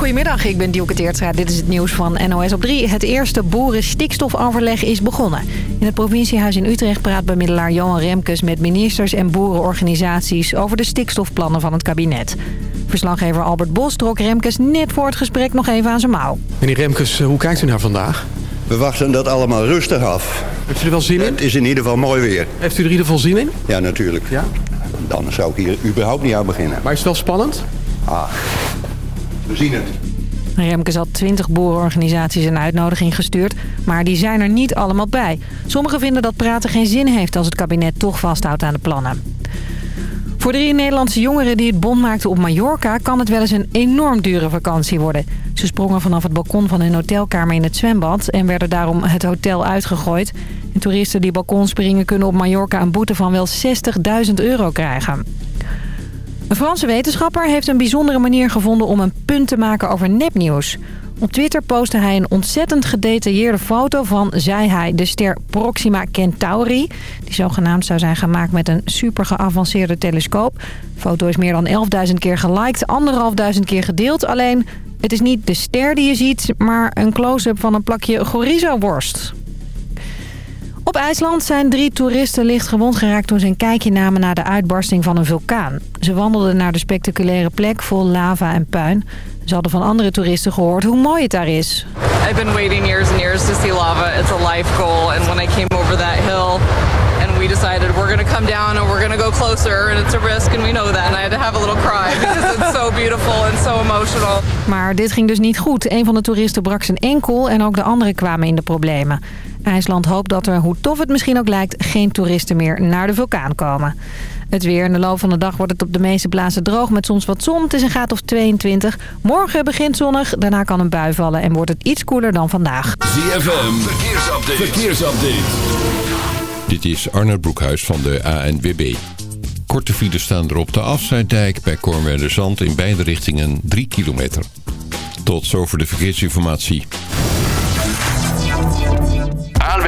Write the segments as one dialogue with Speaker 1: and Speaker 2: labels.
Speaker 1: Goedemiddag, ik ben Dielke Teertstra. Dit is het nieuws van NOS op 3. Het eerste boeren-stikstofoverleg is begonnen. In het provinciehuis in Utrecht praat bemiddelaar Johan Remkes... met ministers en boerenorganisaties over de stikstofplannen van het kabinet. Verslaggever Albert Bos trok Remkes net voor het gesprek nog even aan zijn mouw.
Speaker 2: Meneer Remkes, hoe kijkt u naar vandaag?
Speaker 3: We wachten dat allemaal rustig af.
Speaker 2: Heeft u er wel zin in?
Speaker 3: Het is in ieder geval mooi weer.
Speaker 2: Heeft u er in ieder geval zin in?
Speaker 3: Ja, natuurlijk.
Speaker 2: Ja?
Speaker 3: Dan zou ik hier überhaupt niet aan beginnen.
Speaker 2: Maar is het wel spannend?
Speaker 3: Ah, we zien het.
Speaker 1: Remkes had 20 boerenorganisaties een uitnodiging gestuurd, maar die zijn er niet allemaal bij. Sommigen vinden dat praten geen zin heeft als het kabinet toch vasthoudt aan de plannen. Voor drie Nederlandse jongeren die het bond maakten op Mallorca... kan het wel eens een enorm dure vakantie worden. Ze sprongen vanaf het balkon van hun hotelkamer in het zwembad... en werden daarom het hotel uitgegooid. En toeristen die balkon springen kunnen op Mallorca een boete van wel 60.000 euro krijgen. Een Franse wetenschapper heeft een bijzondere manier gevonden om een punt te maken over nepnieuws. Op Twitter postte hij een ontzettend gedetailleerde foto van, zei hij, de ster Proxima Centauri. Die zogenaamd zou zijn gemaakt met een super geavanceerde telescoop. De foto is meer dan 11.000 keer geliked, anderhalfduizend keer gedeeld. Alleen, het is niet de ster die je ziet, maar een close-up van een plakje chorizo-worst. Op IJsland zijn drie toeristen licht gewond geraakt toen ze een kijkje namen naar de uitbarsting van een vulkaan. Ze wandelden naar de spectaculaire plek vol lava en puin. Ze hadden van andere toeristen gehoord hoe mooi het daar is.
Speaker 4: I've been waiting years and years to see lava. It's a life goal. And when I came over that hill and we decided we're going to come down and we're going to go closer and it's a risk and we know that. And I had to have a little cry because it's so beautiful and so emotional.
Speaker 1: Maar dit ging dus niet goed. Een van de toeristen brak zijn enkel en ook de anderen kwamen in de problemen. IJsland hoopt dat er, hoe tof het misschien ook lijkt, geen toeristen meer naar de vulkaan komen. Het weer. In de loop van de dag wordt het op de meeste plaatsen droog met soms wat zon. Het is een graad of 22. Morgen begint zonnig, daarna kan een bui vallen en wordt het iets koeler dan vandaag.
Speaker 5: ZFM, verkeersupdate. verkeersupdate. Dit is Arnold Broekhuis van de ANWB. Korte files staan er op de afsluitdijk bij Zand in beide richtingen 3 kilometer. Tot zover de verkeersinformatie.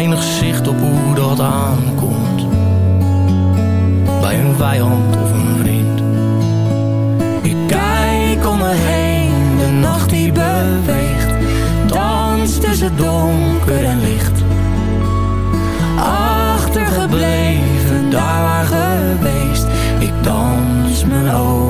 Speaker 6: weinig
Speaker 7: zicht op hoe dat aankomt. Bij een vijand of een vriend. Ik kijk om me heen, de nacht die beweegt. Dans tussen donker en licht. Achtergebleven, daar waar geweest. Ik dans mijn ogen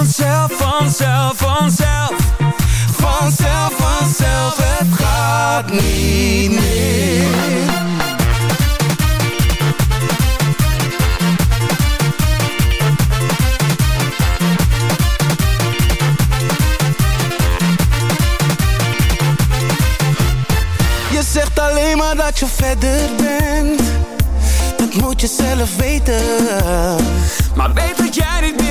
Speaker 8: vanzelf, vanzelf, vanzelf. Vanzelf, vanzelf, het gaat niet meer.
Speaker 9: Je zegt alleen maar dat je verder bent. Dat moet je zelf weten. Maar weet dat jij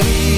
Speaker 9: gaat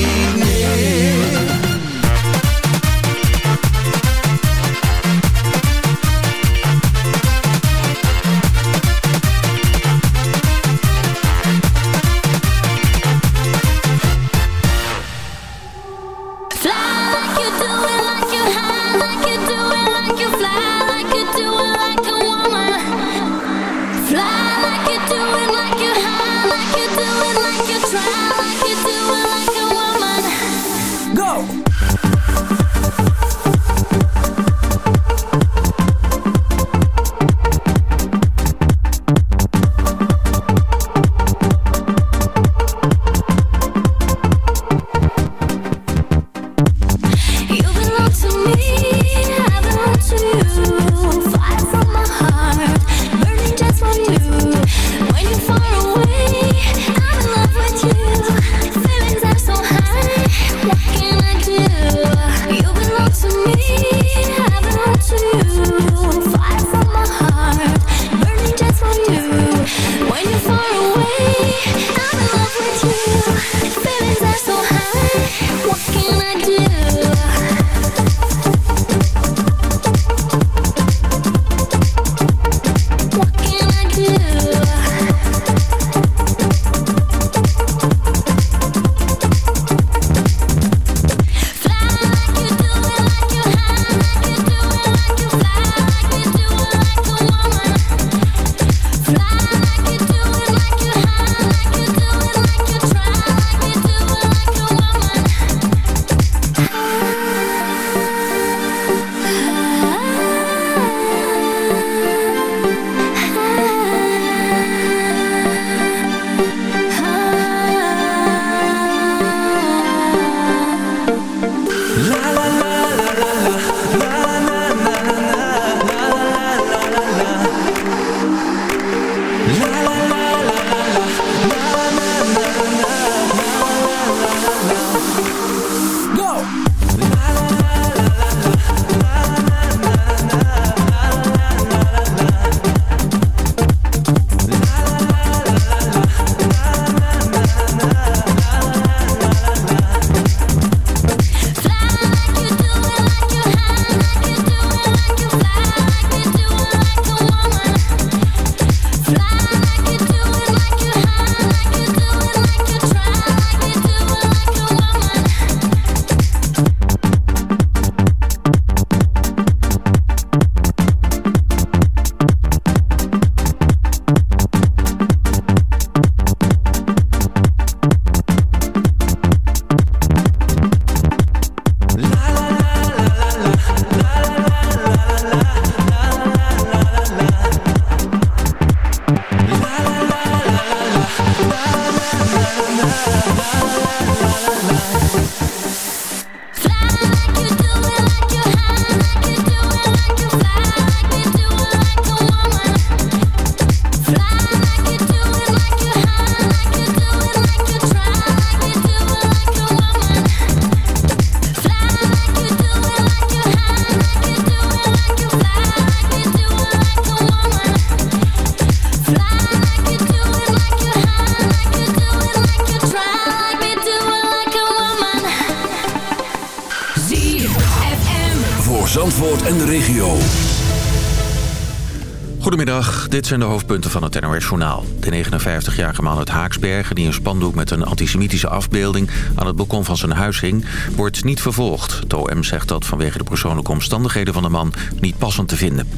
Speaker 10: dit zijn de hoofdpunten van het NOS-journaal. De 59-jarige man uit Haaksbergen die een spandoek met een antisemitische afbeelding aan het balkon van zijn huis hing, wordt niet vervolgd. Het OM zegt dat vanwege de persoonlijke omstandigheden van de man niet passend te vinden.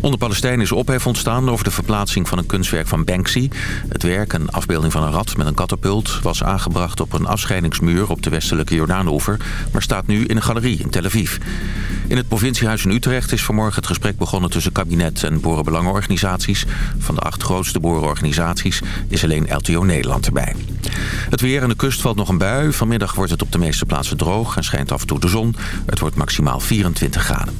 Speaker 10: Onder Palestijnen is ophef ontstaan over de verplaatsing van een kunstwerk van Banksy. Het werk, een afbeelding van een rat met een katapult... was aangebracht op een afscheidingsmuur op de westelijke Jordaanoever... maar staat nu in een galerie in Tel Aviv. In het provinciehuis in Utrecht is vanmorgen het gesprek begonnen... tussen kabinet en boerenbelangenorganisaties. Van de acht grootste boerenorganisaties is alleen LTO Nederland erbij. Het weer aan de kust valt nog een bui. Vanmiddag wordt het op de meeste plaatsen droog en schijnt af en toe de zon. Het wordt maximaal 24 graden.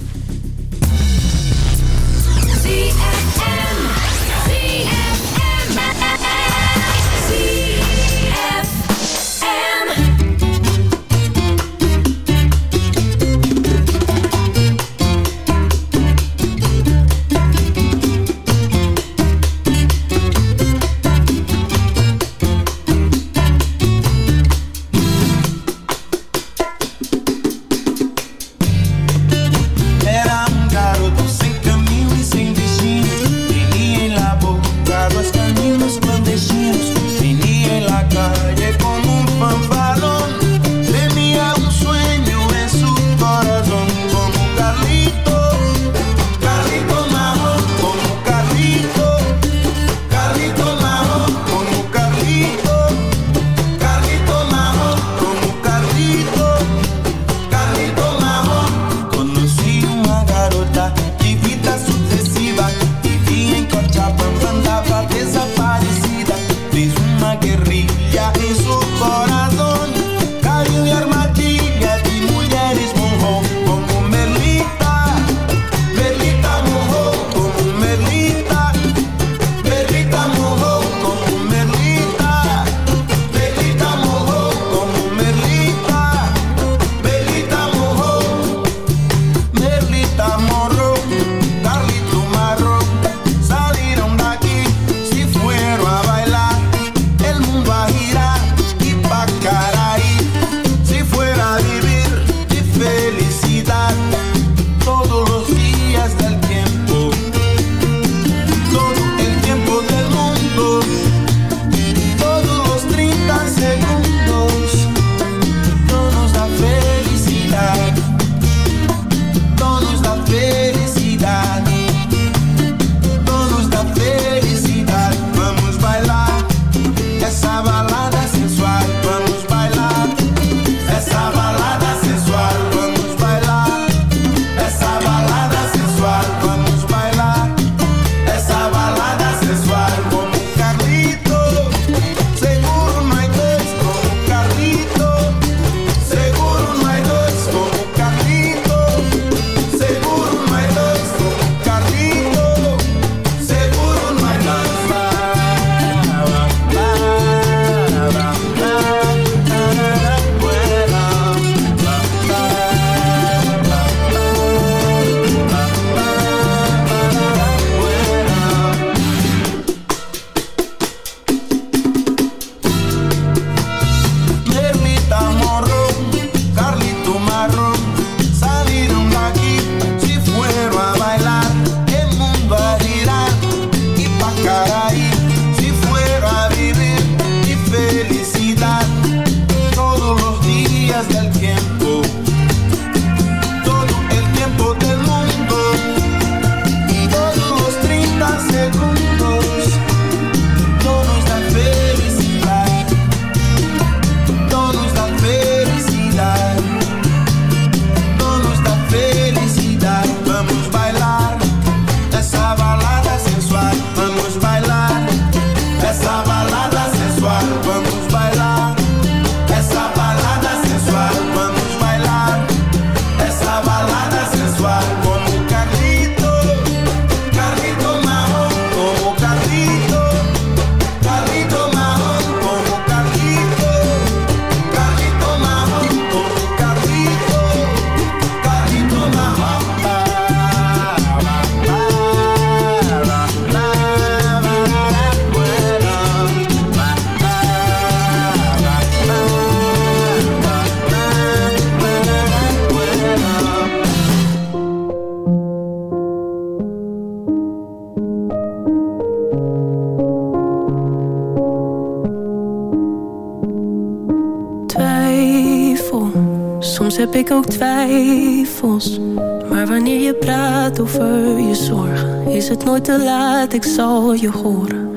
Speaker 11: Je horen.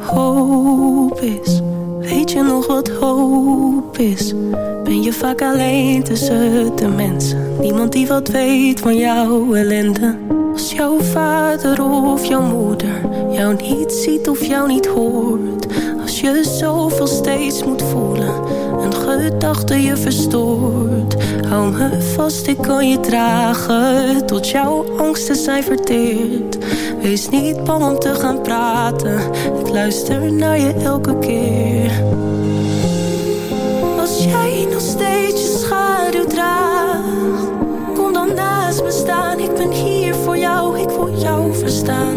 Speaker 11: Hoop is, weet je nog wat hoop is? Ben je vaak alleen tussen de mensen? Niemand die wat weet van jouw ellende. Als jouw vader of jouw moeder jou niet ziet of jou niet hoort. Als je zoveel steeds moet voelen, een gedachte je verstoort. Hou me vast, ik kan je dragen, tot jouw angsten zijn verteerd. Wees niet bang om te gaan praten, ik luister naar je elke keer. Als jij nog steeds je schaduw draagt, kom dan naast me staan. Ik ben hier voor jou, ik wil jou verstaan.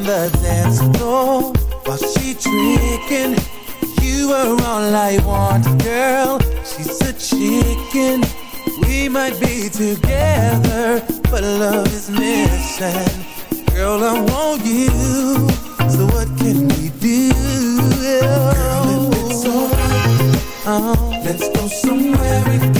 Speaker 8: on the dance floor while she tricking. You were all I want, girl. She's a chicken. We might be together, but love is missing. Girl, I want you. So what can we do? Girl, if it's alright, oh. let's go somewhere.